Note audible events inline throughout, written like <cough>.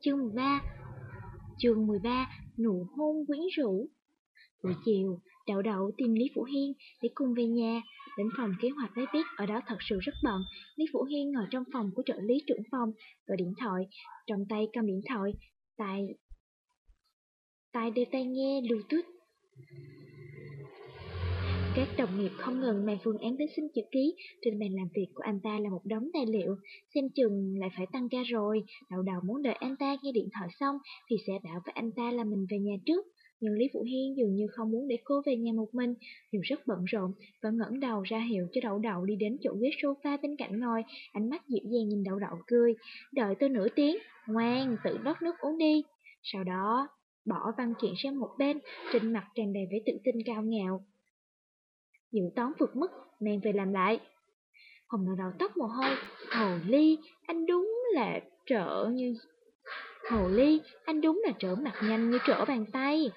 Chương 13 Chương 13 Nụ hôn quyến rũ Buổi chiều, Đậu Đậu tìm Lý Phủ Hiên để cùng về nhà. Đến phòng kế hoạch lấy biết ở đó thật sự rất bận. Lý Phủ Hiên ngồi trong phòng của trợ lý trưởng phòng, gọi điện thoại, trong tay cầm điện thoại, tại, tại đeo tai nghe Bluetooth. Các đồng nghiệp không ngừng mang phương án đến xin chữ ký, trên bàn làm việc của anh ta là một đống tài liệu, xem chừng lại phải tăng ca rồi, đầu đầu muốn đợi anh ta nghe điện thoại xong thì sẽ bảo với anh ta là mình về nhà trước. Nhưng Lý vũ Hiên dường như không muốn để cô về nhà một mình, dù rất bận rộn, vẫn ngẩng đầu ra hiệu cho đậu đậu đi đến chỗ ghế sofa bên cạnh ngồi, ánh mắt dịu dàng nhìn đậu đậu cười, đợi tôi nửa tiếng, ngoan, tự rót nước uống đi. Sau đó, bỏ văn kiện sang một bên, trên mặt tràn đầy vẻ tự tin cao ngạo. Dự toán vượt mức, mang về làm lại. Hồng đầu đầu tóc mồ hôi, hồ ly, anh đúng là trở như... Hồ ly, anh đúng là trở mặt nhanh như trở bàn tay.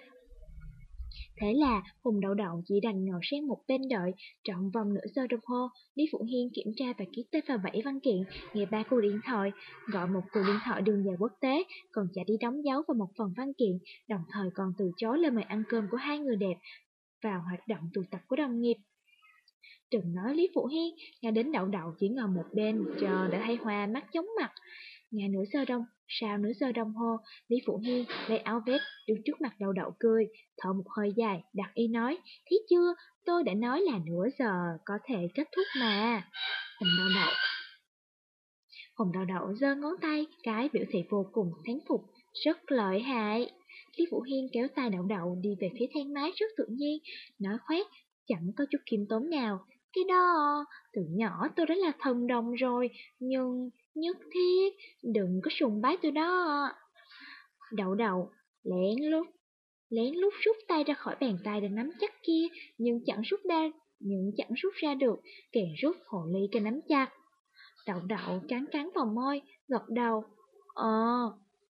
Thế là Hùng đậu đậu chỉ đành ngồi sang một bên đợi, trọn vòng nửa giờ đồng hồ, Lý Phụ Hiên kiểm tra và ký tên vào bảy văn kiện, nghe ba cuộc điện thoại, gọi một cuộc điện thoại đường dài quốc tế, còn chạy đi đóng dấu vào một phần văn kiện, đồng thời còn từ chối lời mời ăn cơm của hai người đẹp vào hoạt động tụ tập của đồng nghiệp. Đừng nói Lý Phụ Hiên, nghe đến đậu đậu chỉ ngồi một bên, chờ đã thấy hoa mắt chóng mặt. Ngày nửa giờ đồng, sau nửa giờ đồng hồ, Lý Phụ Hiên lấy áo vest đứng trước mặt đậu đậu cười, thở một hơi dài, đặt y nói, thấy chưa, tôi đã nói là nửa giờ có thể kết thúc mà. Hùng đậu đậu. Hùng đậu đậu giơ ngón tay, cái biểu thị vô cùng thán phục, rất lợi hại. Lý vũ Hiên kéo tay đậu đậu đi về phía thang máy rất tự nhiên, nói khoét, chẳng có chút kiềm tốn nào. Cái đó, từ nhỏ tôi đã là thần đồng rồi, nhưng Nhất thiết, đừng có sùng bái tôi đó. Đậu đậu lén lút, lén lút rút tay ra khỏi bàn tay để nắm chắc kia, nhưng chẳng rút ra, nhưng chẳng rút ra được, càng rút hồ ly càng nắm chặt. Đậu đậu cắn cắn vào môi, gật đầu. Ờ,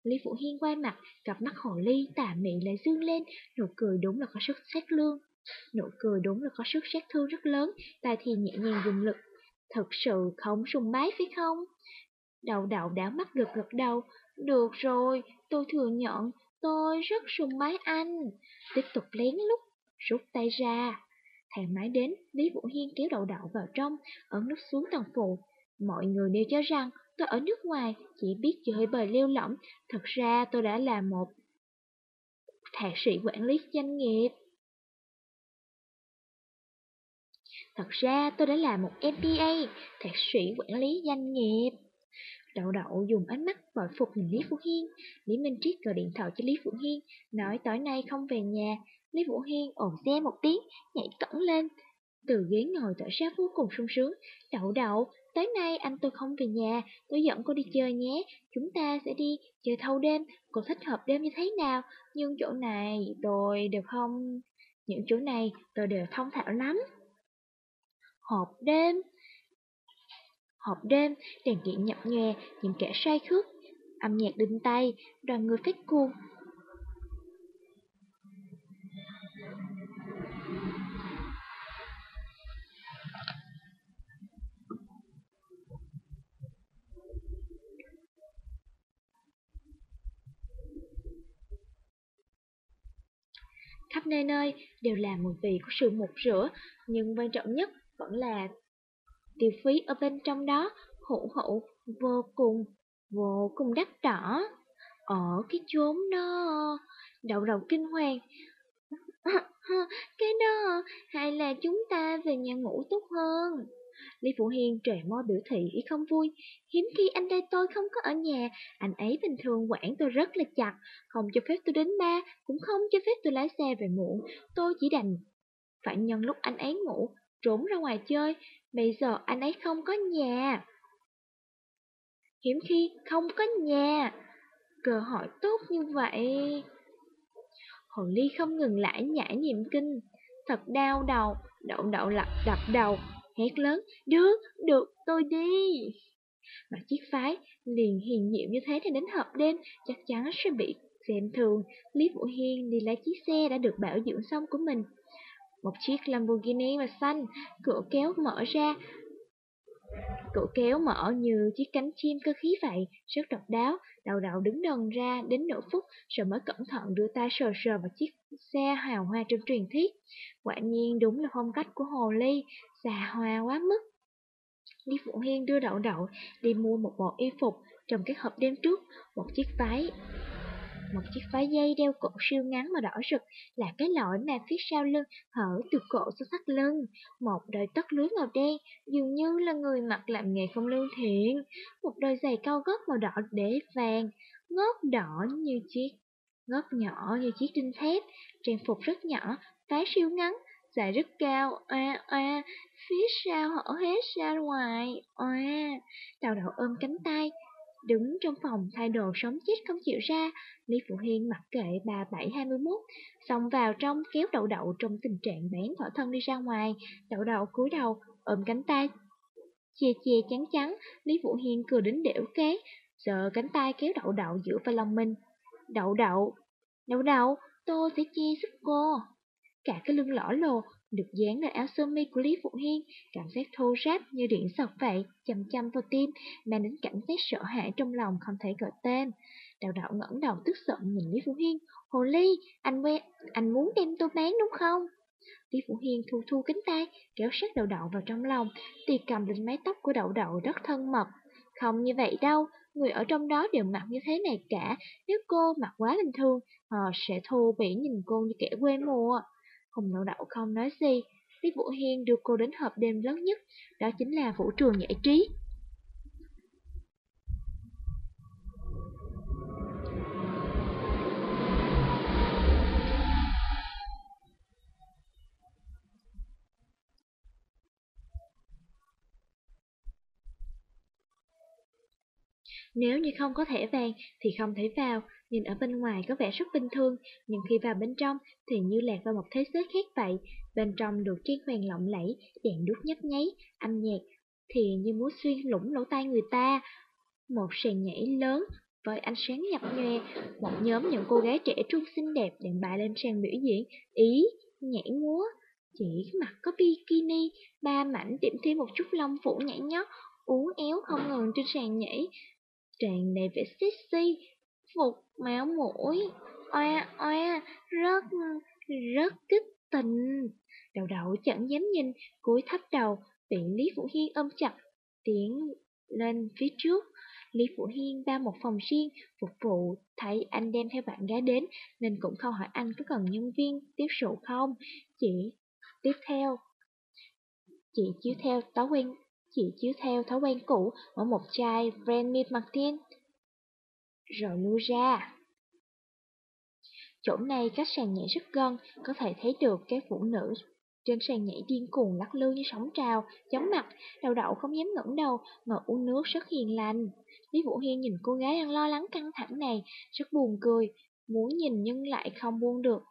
Lý Phụ Hiên quay mặt, cặp mắt hồ ly tà mị lại dương lên, nụ cười đúng là có sức sát lương. Nụ cười đúng là có sức sát thương rất lớn, ta thì nhẹ nhàng dùng lực. Thật sự không sùng bái phải không? Đậu đậu đã mắt gật gật đầu. Được rồi, tôi thừa nhận, tôi rất sùng bái anh. Tiếp tục lén lút, rút tay ra. Thang máy đến, Lý Vũ Hiên kéo đậu đậu vào trong, ấn nút xuống tầng phụ. Mọi người đều cho rằng tôi ở nước ngoài, chỉ biết chơi bời lêu lỏng. Thật ra tôi đã là một thạc sĩ quản lý doanh nghiệp. Thật ra tôi đã là một MBA, thạc sĩ quản lý doanh nghiệp. Đậu đậu dùng ánh mắt bội phục nhìn Lý Vũ Hiên. Lý Minh Triết gọi điện thoại cho Lý Vũ Hiên, nói tối nay không về nhà. Lý Vũ Hiên ồn xe một tiếng, nhảy cẩn lên. Từ ghế ngồi tỏ ra vô cùng sung sướng. Đậu đậu, tối nay anh tôi không về nhà, tôi dẫn cô đi chơi nhé. Chúng ta sẽ đi chơi thâu đêm, cô thích hợp đêm như thế nào? Nhưng chỗ này tôi đều không... Những chỗ này tôi đều thông thạo lắm. Hộp đêm Hộp đêm, đèn điện nhập nhòe, những kẻ say khước, âm nhạc đinh tay, đoàn người phát cuồng. Khắp nơi nơi đều là mùi vị của sự mục rửa, nhưng quan trọng nhất vẫn là tiêu phí ở bên trong đó hữu hữu vô cùng, vô cùng đắt đỏ. Ở cái chốn đó, đậu đầu kinh hoàng. <laughs> cái đó, hay là chúng ta về nhà ngủ tốt hơn? Lý Phụ Hiên trề môi biểu thị ý không vui. Hiếm khi anh trai tôi không có ở nhà, anh ấy bình thường quản tôi rất là chặt, không cho phép tôi đến ba, cũng không cho phép tôi lái xe về muộn. Tôi chỉ đành phải nhân lúc anh ấy ngủ, trốn ra ngoài chơi, Bây giờ anh ấy không có nhà. Hiếm khi không có nhà. Cơ hội tốt như vậy. Hồ ly không ngừng lại nhảy niệm kinh. Thật đau đầu, đậu đậu lặp đập đầu, hét lớn, được, được, tôi đi. Mà chiếc phái liền hiền nhiệm như thế thì đến họp đêm chắc chắn sẽ bị xem thường. Lý Vũ Hiên đi lái chiếc xe đã được bảo dưỡng xong của mình một chiếc Lamborghini màu xanh, cửa kéo mở ra. Cổ kéo mở như chiếc cánh chim cơ khí vậy, rất độc đáo, đầu đầu đứng đần ra đến nửa phút rồi mới cẩn thận đưa tay sờ sờ vào chiếc xe hào hoa trong truyền thuyết. Quả nhiên đúng là phong cách của Hồ Ly, xa hoa quá mức. Lý phụng Hiên đưa đậu đậu đi mua một bộ y phục trong cái hộp đêm trước, một chiếc váy một chiếc váy dây đeo cổ siêu ngắn mà đỏ rực là cái lõi mà phía sau lưng hở từ cổ xuống thắt lưng. Một đôi tất lưới màu đen, dường như là người mặc làm nghề không lương thiện. Một đôi giày cao gót màu đỏ đế vàng, ngót đỏ như chiếc, ngót nhỏ như chiếc đinh thép, trang phục rất nhỏ, váy siêu ngắn, dài rất cao, oa oa, phía sau hở hết ra ngoài, oa. Đào đầu ôm cánh tay, đứng trong phòng thay đồ sống chết không chịu ra, Lý Phụ Hiên mặc kệ bà bảy hai mươi mốt, xông vào trong kéo đậu đậu trong tình trạng bán thỏa thân đi ra ngoài, đậu đậu cúi đầu, ôm cánh tay. chìa chìa chắn chắn, Lý Phụ Hiên cười đến đểu kế, sợ cánh tay kéo đậu đậu giữa vào lòng mình. Đậu đậu, đậu đậu, tôi sẽ chia giúp cô. Cả cái lưng lõ lồ được dán lên áo sơ mi của Lý Phụ Hiên, cảm giác thô ráp như điện sọc vậy, chầm chăm vào tim, mang đến cảm giác sợ hãi trong lòng không thể gọi tên. Đào đậu ngẩng đầu tức giận nhìn Lý Phụ Hiên, Hồ Ly, anh quen, anh muốn đem tôi bán đúng không? Lý Phụ Hiên thu thu cánh tay, kéo sát đậu đậu vào trong lòng, tì cầm lên mái tóc của đậu đậu rất thân mật. Không như vậy đâu, người ở trong đó đều mặc như thế này cả, nếu cô mặc quá bình thường, họ sẽ thô bỉ nhìn cô như kẻ quê mùa. Hùng Đậu Đậu không nói gì, Tiết Vũ Hiên đưa cô đến hộp đêm lớn nhất, đó chính là vũ trường giải trí. Nếu như không có thẻ vàng thì không thể vào, nhìn ở bên ngoài có vẻ rất bình thường, nhưng khi vào bên trong thì như lạc vào một thế giới khác vậy. Bên trong được trang hoàng lộng lẫy, đèn đuốc nhấp nháy, âm nhạc thì như muốn xuyên lũng lỗ tai người ta. Một sàn nhảy lớn với ánh sáng nhập nhòe, một nhóm những cô gái trẻ trung xinh đẹp đang bài lên sàn biểu diễn, ý, nhảy múa. Chỉ mặc có bikini, ba mảnh điểm thêm một chút lông phủ nhảy nhót, uốn éo không ngừng trên sàn nhảy, tràn đầy vẻ sexy, phục máu mũi, oa oa, rất, rất kích tình. Đầu đầu chẳng dám nhìn, cúi thấp đầu, bị Lý Phụ Hiên ôm chặt, tiến lên phía trước. Lý Phụ Hiên ra một phòng riêng, phục vụ, thấy anh đem theo bạn gái đến, nên cũng không hỏi anh có cần nhân viên tiếp rượu không. Chỉ tiếp theo, chị chiếu theo thói quen chị chiếu theo thói quen cũ mở một chai Brandy Martin, rồi lui ra. Chỗ này cách sàn nhảy rất gần, có thể thấy được các phụ nữ trên sàn nhảy điên cuồng lắc lư như sóng trào, chóng mặt, đầu đậu không dám ngẩng đầu, ngồi uống nước rất hiền lành. Lý Vũ Hiên nhìn cô gái đang lo lắng căng thẳng này, rất buồn cười, muốn nhìn nhưng lại không buông được.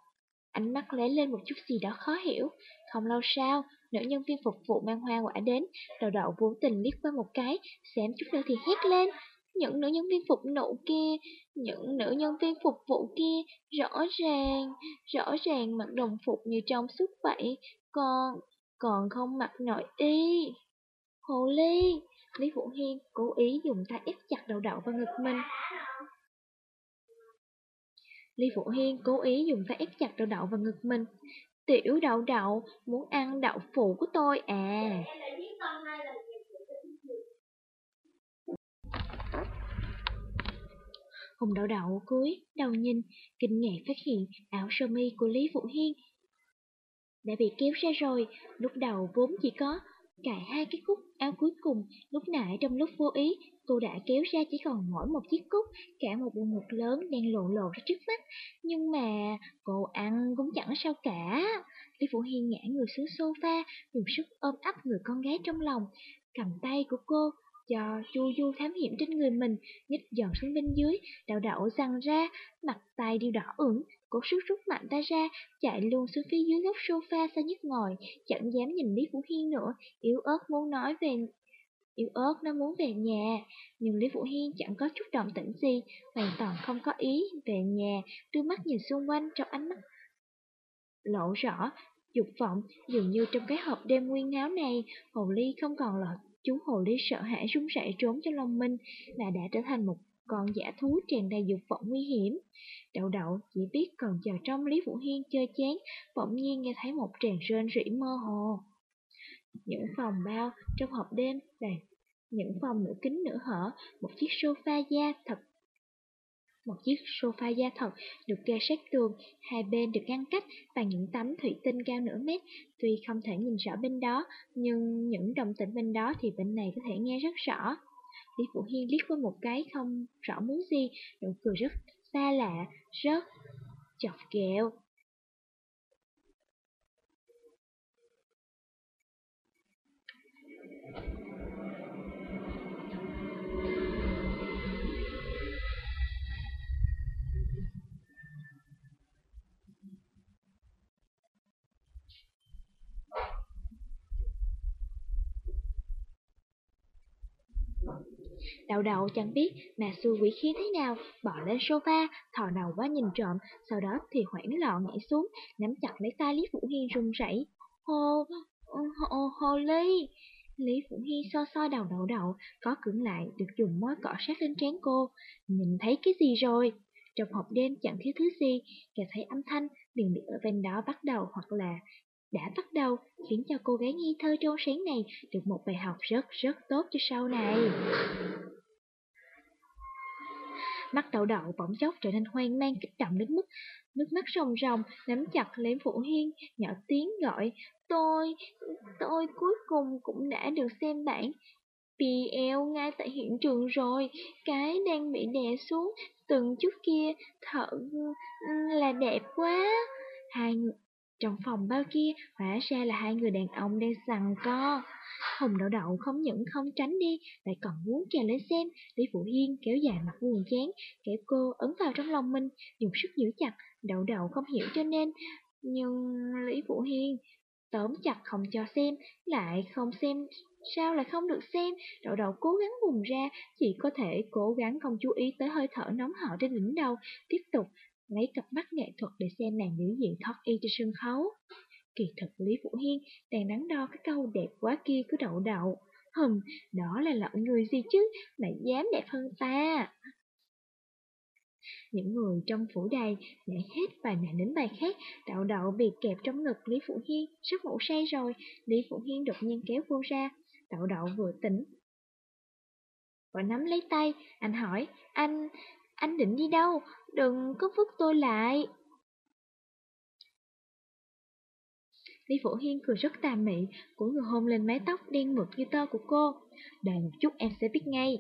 Ánh mắt lóe lên một chút gì đó khó hiểu. Không lâu sau, nữ nhân viên phục vụ mang hoa quả đến, đầu đậu vô tình liếc qua một cái, xém chút nữa thì hét lên. Những nữ nhân viên phục vụ kia, những nữ nhân viên phục vụ kia, rõ ràng, rõ ràng mặc đồng phục như trong suốt vậy, còn, còn không mặc nội y. Hồ ly, Lý Vũ Hiên cố ý dùng tay ép chặt đầu đậu vào ngực mình. Lý Vũ Hiên cố ý dùng tay ép chặt đầu đậu vào ngực mình. Tiểu đậu đậu, muốn ăn đậu phụ của tôi à. Hùng đậu đậu cúi, đầu nhìn, kinh ngạc phát hiện áo sơ mi của Lý Vũ Hiên đã bị kéo ra rồi, lúc đầu vốn chỉ có cài hai cái cúc áo cuối cùng, lúc nãy trong lúc vô ý, cô đã kéo ra chỉ còn mỗi một chiếc cúc, cả một bộ ngực lớn đang lộ lộ ra trước mắt. Nhưng mà cô ăn cũng chẳng sao cả. Lý Phụ Hiên ngã người xuống sofa, dùng sức ôm ấp người con gái trong lòng, cầm tay của cô, cho chu du thám hiểm trên người mình, nhích dần xuống bên dưới, đảo đảo răng ra, mặt tay đều đỏ ửng, cố sức rút mạnh tay ra, chạy luôn xuống phía dưới góc sofa xa nhất ngồi, chẳng dám nhìn Lý Vũ Hiên nữa, yếu ớt muốn nói về... Yếu ớt nó muốn về nhà, nhưng Lý Vũ Hiên chẳng có chút động tĩnh gì, hoàn toàn không có ý về nhà, đưa mắt nhìn xung quanh trong ánh mắt lộ rõ, dục vọng, dường như trong cái hộp đêm nguyên áo này, hồ ly không còn là Chú hồ ly sợ hãi run rẩy trốn cho long minh và đã trở thành một con giả thú tràn đầy dục vọng nguy hiểm. Đậu đậu chỉ biết còn chờ trong Lý Vũ Hiên chơi chán, bỗng nhiên nghe thấy một tràng rên rỉ mơ hồ. Những phòng bao trong hộp đêm là những phòng nửa kính nửa hở, một chiếc sofa da thật một chiếc sofa da thật được kê sát tường, hai bên được ngăn cách bằng những tấm thủy tinh cao nửa mét. Tuy không thể nhìn rõ bên đó, nhưng những động tĩnh bên đó thì bên này có thể nghe rất rõ. Lý Phụ Hiên liếc qua một cái không rõ muốn gì, nụ cười rất xa lạ, rất chọc kẹo. Đậu đậu chẳng biết mà Su quỷ khí thế nào, bỏ lên sofa, thò đầu quá nhìn trộm, sau đó thì hoảng loạn nhảy xuống, nắm chặt lấy tay Lý Vũ Hiên run rẩy. Hồ, ừ, hồ, hồ Ly! Lý Vũ Hiên so so đầu đậu đậu, có cưỡng lại, được dùng mối cọ sát lên trán cô. Nhìn thấy cái gì rồi? Trong hộp đêm chẳng thiếu thứ gì, nghe thấy âm thanh, liền bị ở bên đó bắt đầu hoặc là đã bắt đầu, khiến cho cô gái nghi thơ trong sáng này được một bài học rất rất tốt cho sau này. Mắt đậu đậu bỗng chốc trở nên hoang mang kích động đến mức nước mắt ròng ròng, nắm chặt lấy Vũ Hiên, nhỏ tiếng gọi, tôi, tôi cuối cùng cũng đã được xem bản PL ngay tại hiện trường rồi, cái đang bị đè xuống, từng chút kia, thở ừ, là đẹp quá. Hai trong phòng bao kia, hóa ra là hai người đàn ông đang sằng co. Hồng đậu đậu không những không tránh đi, lại còn muốn trèo lên xem. Lý Phụ Hiên kéo dài mặt buồn chán, kéo cô ấn vào trong lòng mình, dùng sức giữ chặt. Đậu đậu không hiểu cho nên, nhưng Lý Phụ Hiên tóm chặt không cho xem, lại không xem, sao lại không được xem, đậu đậu cố gắng vùng ra, chỉ có thể cố gắng không chú ý tới hơi thở nóng hở trên đỉnh đầu, tiếp tục lấy cặp mắt nghệ thuật để xem nàng biểu diễn thoát y trên sân khấu. Kỳ thực Lý Vũ Hiên đang đắn đo cái câu đẹp quá kia cứ đậu đậu. Hừm, đó là loại người gì chứ, lại dám đẹp hơn ta. Những người trong phủ đầy nhảy hết bài này đến bài khác, đậu đậu bị kẹp trong ngực Lý Phụ Hiên, sắp ngủ say rồi. Lý Phụ Hiên đột nhiên kéo cô ra, đậu đậu vừa tỉnh. Và nắm lấy tay, anh hỏi, anh, anh định đi đâu? Đừng có vứt tôi lại. Lý Phổ Hiên cười rất tà mị, cúi người hôn lên mái tóc đen mượt như tơ của cô. Đợi một chút em sẽ biết ngay.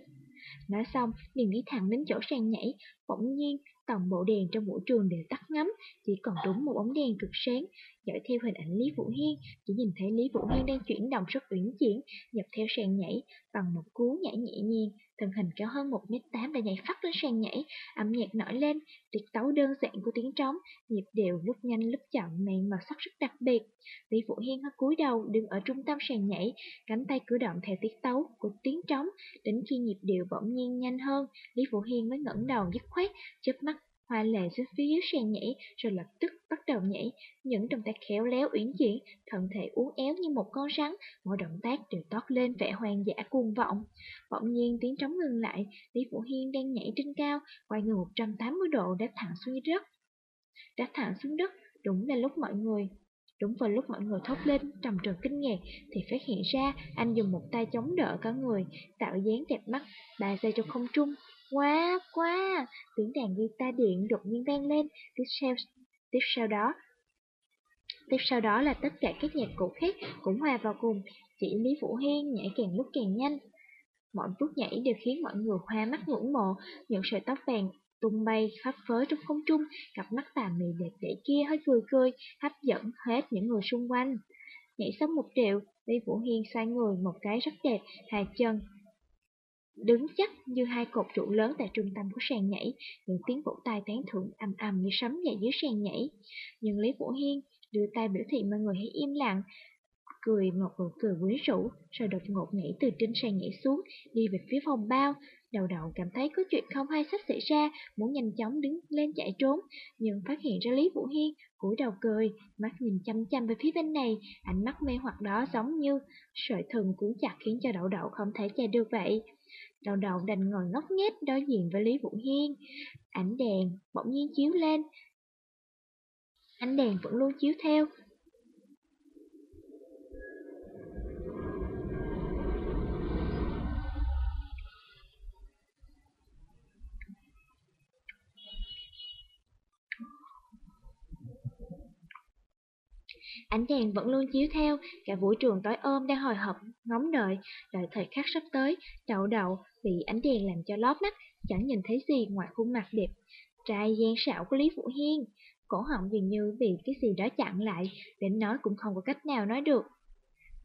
Nói xong, liền đi thẳng đến chỗ sàn nhảy, bỗng nhiên toàn bộ đèn trong vũ trường đều tắt ngắm, chỉ còn đúng một bóng đèn cực sáng. Dõi theo hình ảnh Lý Vũ Hiên, chỉ nhìn thấy Lý Vũ Hiên đang chuyển động rất uyển chuyển, nhập theo sàn nhảy, bằng một cú nhảy nhẹ nhàng, thân hình cao hơn 1m8 đã nhảy phát lên sàn nhảy, âm nhạc nổi lên, tiết tấu đơn giản của tiếng trống, nhịp đều lúc nhanh lúc chậm mang màu sắc rất đặc biệt. Lý Vũ Hiên hơi cúi đầu đứng ở trung tâm sàn nhảy, cánh tay cử động theo tiết tấu của tiếng trống, đến khi nhịp điệu bỗng nhiên nhanh hơn, Lý Vũ Hiên mới ngẩng đầu dứt khoát, chớp mắt Hoa lệ xuống phía dưới sàn nhảy, rồi lập tức bắt đầu nhảy, những động tác khéo léo uyển chuyển, thân thể uốn éo như một con rắn, mỗi động tác đều toát lên vẻ hoang dã cuồng vọng. Bỗng nhiên tiếng trống ngừng lại, Lý Vũ Hiên đang nhảy trên cao, quay người 180 độ đáp thẳng xuống đất. Đáp thẳng xuống đất, đúng là lúc mọi người Đúng vào lúc mọi người thốt lên trầm trồ kinh ngạc thì phát hiện ra anh dùng một tay chống đỡ cả người, tạo dáng đẹp mắt, ba giây trong không trung, Quá, quá, tiếng đàn guitar điện đột nhiên vang lên, tiếp sau, tiếp sau đó Tiếp sau đó là tất cả các nhạc cụ khác cũng hòa vào cùng, chỉ Lý Vũ Hiên nhảy càng lúc càng nhanh. Mọi bước nhảy đều khiến mọi người hoa mắt ngưỡng mộ, những sợi tóc vàng tung bay khắp phới trong không trung, cặp mắt tà mị đẹp đẽ kia hơi cười cười, hấp dẫn hết những người xung quanh. Nhảy xong một triệu, Lý Vũ Hiên xoay người một cái rất đẹp, hai chân đứng chắc như hai cột trụ lớn tại trung tâm của sàn nhảy, những tiếng vỗ tay tán thưởng ầm ầm như sấm dậy dưới sàn nhảy. Nhưng Lý Vũ Hiên đưa tay biểu thị mọi người hãy im lặng, cười một nụ cười quyến rũ, rồi đột ngột nhảy từ trên sàn nhảy xuống, đi về phía phòng bao. Đầu đầu cảm thấy có chuyện không hay sắp xảy ra, muốn nhanh chóng đứng lên chạy trốn, nhưng phát hiện ra Lý Vũ Hiên, cúi đầu cười, mắt nhìn chăm chăm về phía bên này, ánh mắt mê hoặc đó giống như sợi thừng cuốn chặt khiến cho đậu đậu không thể chạy được vậy. Đầu đầu đành ngồi ngốc nghếch đối diện với Lý Vũ Hiên. Ánh đèn bỗng nhiên chiếu lên. Ánh đèn vẫn luôn chiếu theo, Ánh đèn vẫn luôn chiếu theo, cả vũ trường tối ôm đang hồi hộp, ngóng đợi, đợi thời khắc sắp tới, đậu đậu, bị ánh đèn làm cho lóp mắt, chẳng nhìn thấy gì ngoài khuôn mặt đẹp. Trai gian xảo của Lý Vũ Hiên, cổ họng dường như bị cái gì đó chặn lại, đến nói cũng không có cách nào nói được.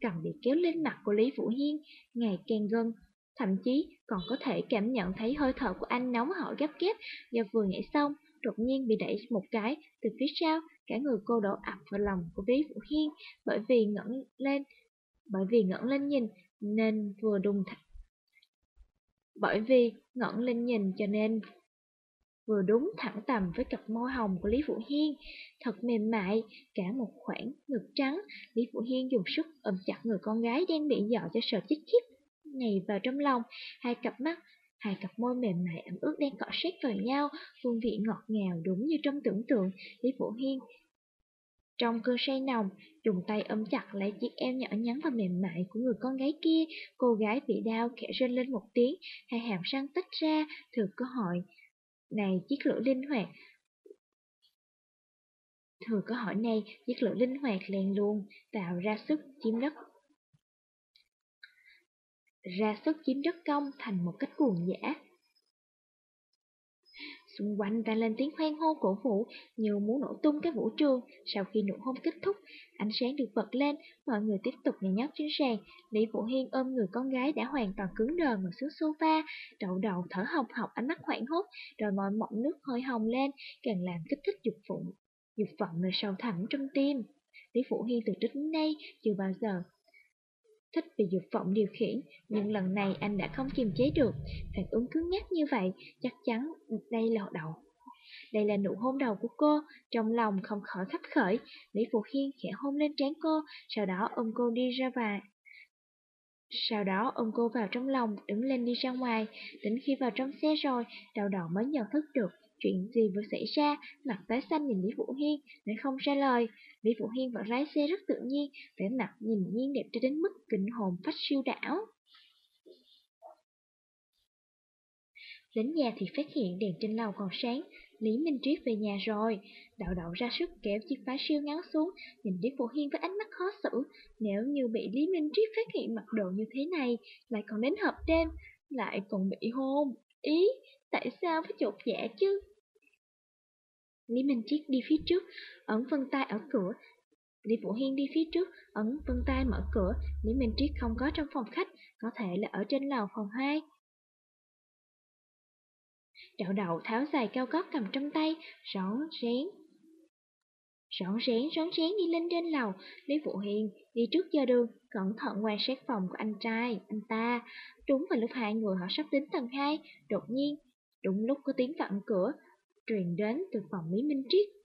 Cầm bị kéo lên mặt của Lý Vũ Hiên, ngày càng gần, thậm chí còn có thể cảm nhận thấy hơi thở của anh nóng hổi gấp gáp do vừa nhảy xong, đột nhiên bị đẩy một cái từ phía sau, cả người cô đổ ập vào lòng của Lý Vũ Hiên, bởi vì ngẩng lên, bởi vì ngẩng lên nhìn nên vừa đùng th... bởi vì ngẩng lên nhìn cho nên vừa đúng thẳng tầm với cặp môi hồng của Lý Vũ Hiên, thật mềm mại, cả một khoảng ngực trắng, Lý Vũ Hiên dùng sức ôm chặt người con gái đang bị dọ cho sợ chết khiếp này vào trong lòng, hai cặp mắt Hai cặp môi mềm mại ẩm ướt đang cọ sát vào nhau, hương vị ngọt ngào đúng như trong tưởng tượng, Lý Vũ Hiên. Trong cơn say nồng, dùng tay ôm chặt lấy chiếc eo nhỏ nhắn và mềm mại của người con gái kia, cô gái bị đau khẽ rên lên một tiếng, hai hàm răng tách ra, thừa cơ hội. Này chiếc lưỡi linh hoạt, Thừa cơ hội này, chiếc lưỡi linh hoạt liền luôn, tạo ra sức chiếm đất ra sức chiếm đất công thành một cách cuồng dã. Xung quanh vang lên tiếng hoan hô cổ vũ như muốn nổ tung cái vũ trường. Sau khi nụ hôn kết thúc, ánh sáng được bật lên, mọi người tiếp tục nhảy nhót trên sàn. Lý Vũ Hiên ôm người con gái đã hoàn toàn cứng đờ ngồi xuống sofa, đậu đầu thở hồng hộc ánh mắt hoảng hốt, rồi mọi mọng nước hơi hồng lên, càng làm kích thích dục vọng, dục vọng nơi sâu thẳm trong tim. Lý Vũ Hiên từ trước đến nay chưa bao giờ thích bị dục vọng điều khiển, nhưng lần này anh đã không kiềm chế được. Phản ứng cứng nhắc như vậy, chắc chắn đây là đầu. Đây là nụ hôn đầu của cô, trong lòng không khỏi khắp khởi. Lý Phụ Khiên khẽ hôn lên trán cô, sau đó ôm cô đi ra và sau đó ôm cô vào trong lòng, đứng lên đi ra ngoài, đến khi vào trong xe rồi, đầu đầu mới nhận thức được chuyện gì vừa xảy ra, mặt tái xanh nhìn Lý Vũ Hiên, lại không ra lời. Lý Vũ Hiên vẫn lái xe rất tự nhiên, vẻ mặt nhìn nhiên đẹp cho đến mức kinh hồn phách siêu đảo. Đến nhà thì phát hiện đèn trên lầu còn sáng, Lý Minh Triết về nhà rồi, đạo đậu ra sức kéo chiếc phá siêu ngắn xuống, nhìn Lý Vũ Hiên với ánh mắt khó xử. Nếu như bị Lý Minh Triết phát hiện mặc đồ như thế này, lại còn đến hộp đêm, lại còn bị hôn. Ý, tại sao phải chột dạ chứ? Lý Minh Triết đi phía trước, ấn vân tay ở cửa. Lý Vũ Hiên đi phía trước, ấn vân tay mở cửa. Lý Minh Triết không có trong phòng khách, có thể là ở trên lầu phòng 2. Đậu đậu tháo giày cao gót cầm trong tay, rón rén. Rón rén, rón rén đi lên trên lầu, Lý Vũ Hiên đi trước giờ đường, cẩn thận quan sát phòng của anh trai, anh ta. Đúng vào lúc hai người họ sắp đến tầng 2, đột nhiên, đúng lúc có tiếng vặn cửa, truyền đến từ phòng Lý Minh Triết.